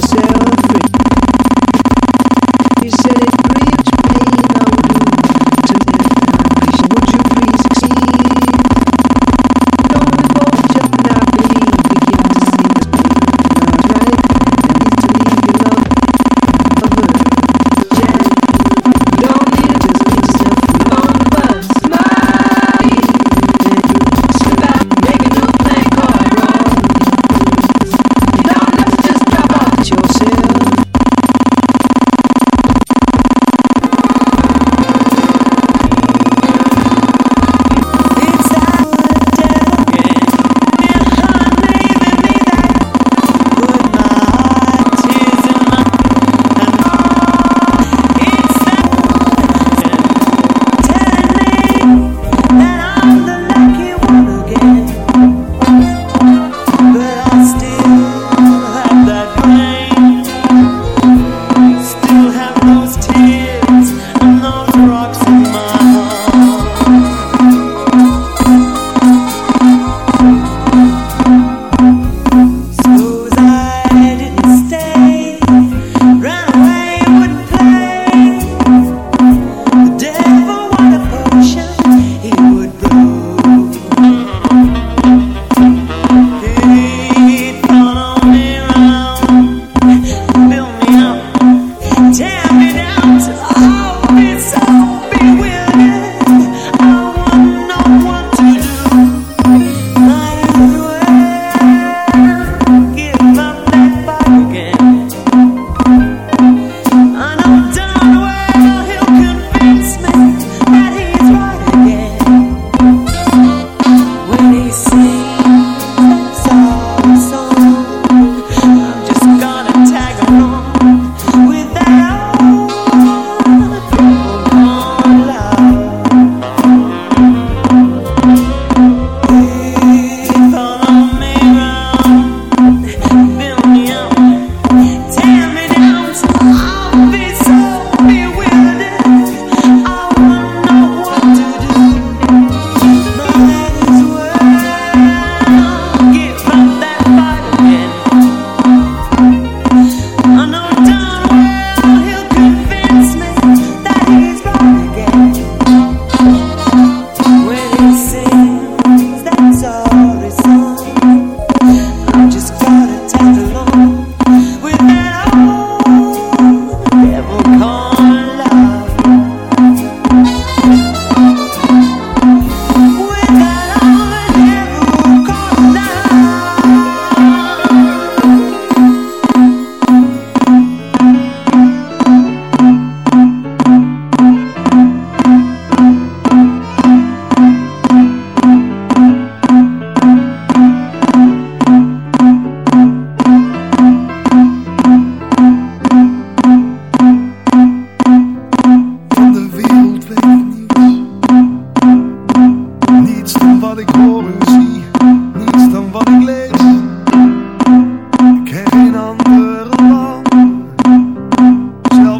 yourself.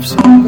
love.